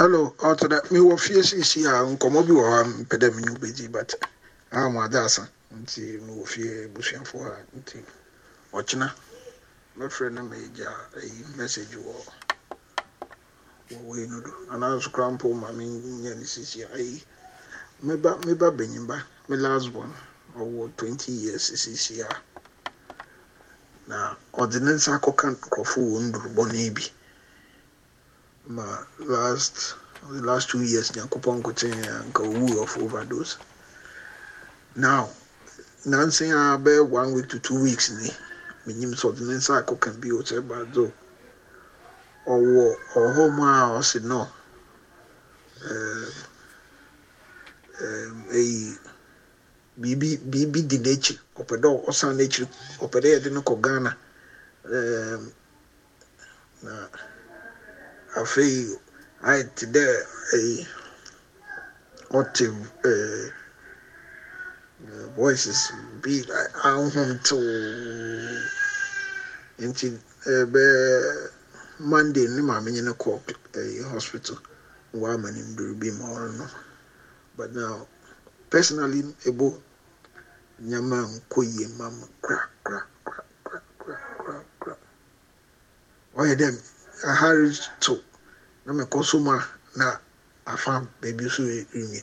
hello ɔtɔ dɛ mewɔ fie sisi a nkɔmmɔ bi wɔ hɔ a mpɛ dɛ menye wobɛgyi but ama ade asa. Nti mewɔ fie busuafoɔ a nti ɔkyena mɛfrɛ no magya ayi message wɔ wɔ wei no do. Anaa nso kora mpo ma menyɛ no sisi a ayi meba meba banyimba me last born ɔwɔ 20 years sisi a. Na ɔde ne nsa akɔka nkurɔfo wɔ ndurubɔne bi ma last the last two years nyankopɔn nkokyɛn a nka owu of overdose. Now nansen a bɛyɛ one week to two weeks ni menyim sɛ ɔde ne nsa akɔka bi o sɛ badzo ɔwɔ ɔhɔ mu a ɔsi no. Eyi biribi biribi di n'akyi ɔpɛ dɛ ɔsan n'akyi ɔpɛ dɛ yɛde no kɔ ghana. Na afei ayɛ te dɛ ɛyi ɔte ɛɛ voices bi ahom tew nti ɛbɛɛ monday ne maame nye kɔ ɛyi hospital. Wɔama ne nduru bi ma ɔno no but now personally ebo nyama nkɔ yie ma mo kra kra kra kra kra kra ɔyɛ dɛ ahari to na mekɔ so mu a na afa baabi nso renwie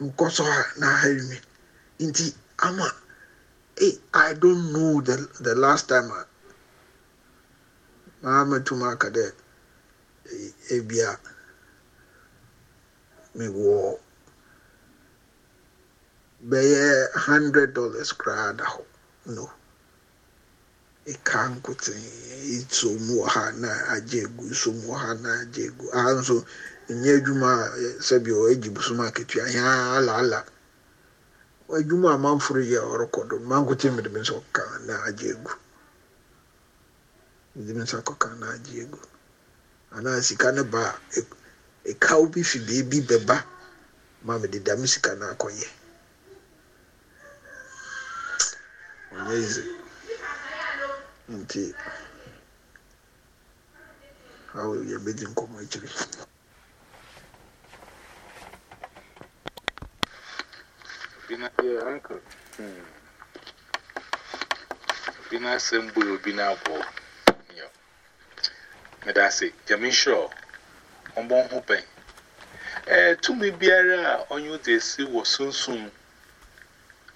nkɔ so a na aha renwie nti ama eh i don't know the the last time a maa mɛtum aka dɛ eh, ebia mewɔ bɛyɛ hundred dollars koraa da hɔ. No ɛka nkotsee so mu ha na agye egu so mu ha na agye egu aha nso nyɛ adwuma a eh, sɛbi ɔgye bosom akatua yaa alaala adwuma a manforo yɛ a ɔrekɔ do mede me nsa kɔka na agye egu mede me nsa kɔka na agye egu anaa sika ne ba a ɛk- ɛkaw bi fi beebi bɛba ma mede dame sika no akɔyɛ ɔnyɛ easy nti awo yɛbɛdi nkɔmmɔ akyiri Obi na yeah, uncle. Hmm. Obi na asɛm bu obi na aboɔ. Yo. Meda ase, Gyame nhyira ɔmbɔ ho bɛn. Eh, tumi biara a ɔnye wode esi wɔ sunsum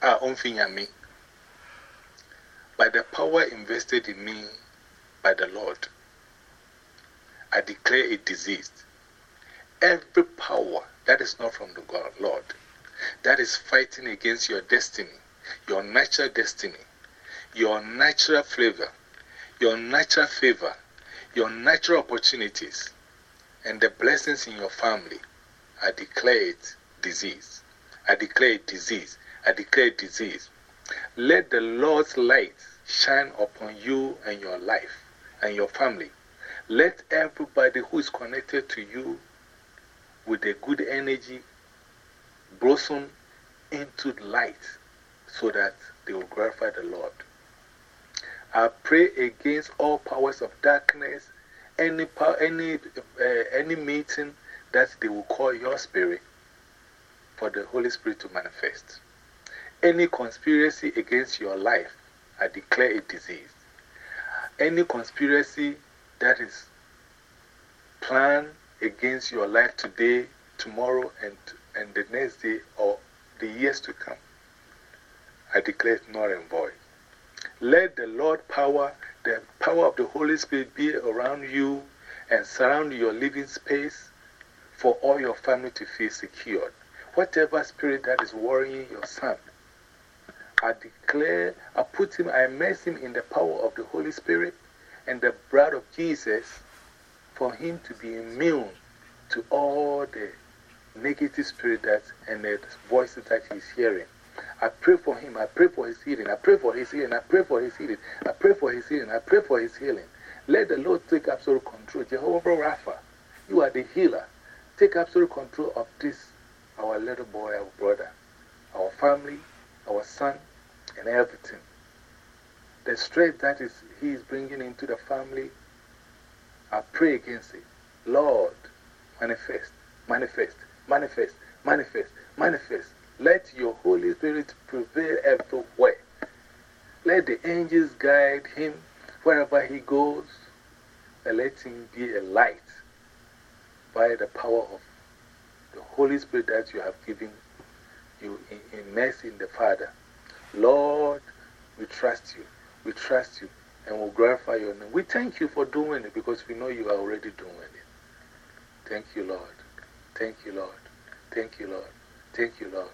a ɔmfi nyame. By the power invested in me by the Lord, I declare it diseased. Every power that is not from the God, Lord, that is fighting against your destiny, your natural destiny, your natural flavor, your natural favor, your natural opportunities, and the blessings in your family. I declare it disease. I declare it disease. I declare it disease. Let the Lord's light shine upon you and your life and your family. Let everybody who is connected to you with a good energy blossom into the light so that they will glorify the Lord. I pray against all powers of darkness, any, any, uh, any meeting that they will call your spirit for the Holy Spirit to manifest. Any conspiracy against your life, I declare it disease. Any conspiracy that is planned against your life today, tomorrow, and, and the next day, or the years to come, I declare it null and void. Let the Lord power, the power of the Holy Spirit be around you and surround your living space for all your family to feel secured. Whatever spirit that is worrying your son, I declare, I put him, I immerse him in the power of the Holy Spirit and the blood of Jesus for him to be immune to all the negative spirit that and the voices that he's hearing. I pray for him. I pray for his healing. I pray for his healing. I pray for his healing. I pray for his healing. I pray for his healing. Let the Lord take absolute control. Jehovah Rapha, you are the healer. Take absolute control of this, our little boy, our brother, our family, our son, and everything. The stress that is, he is bringing into the family, I pray against it. Lord, manifest, manifest, manifest, manifest, manifest. Let your Holy Spirit prevail everywhere. Let the angels guide him wherever he goes, and let him be a light by the power of the Holy Spirit that you have given you immerse in the Father. Lord, we trust you. We trust you and we'll glorify your name. We thank you for doing it because we know you are already doing it. Thank you, Lord. Thank you, Lord. Thank you, Lord. Thank you, Lord.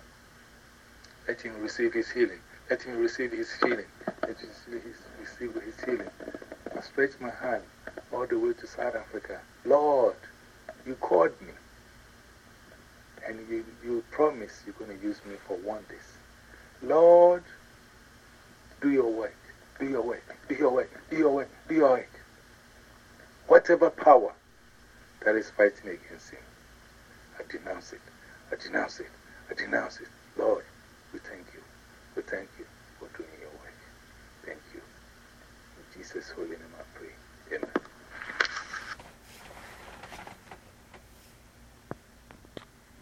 Let him receive his healing. Let him receive his healing. Let him receive his healing. I stretch my hand all the way to South Africa. Lord, you called me. And you, you promise you're going to use me for one wonders. Lord, do your work. Do your work. Do your work. Do your work. Do your work. Whatever power that is fighting against him, I denounce it. I denounce it. I denounce it. Lord, we thank you. We thank you for doing your work. Thank you. In Jesus' holy name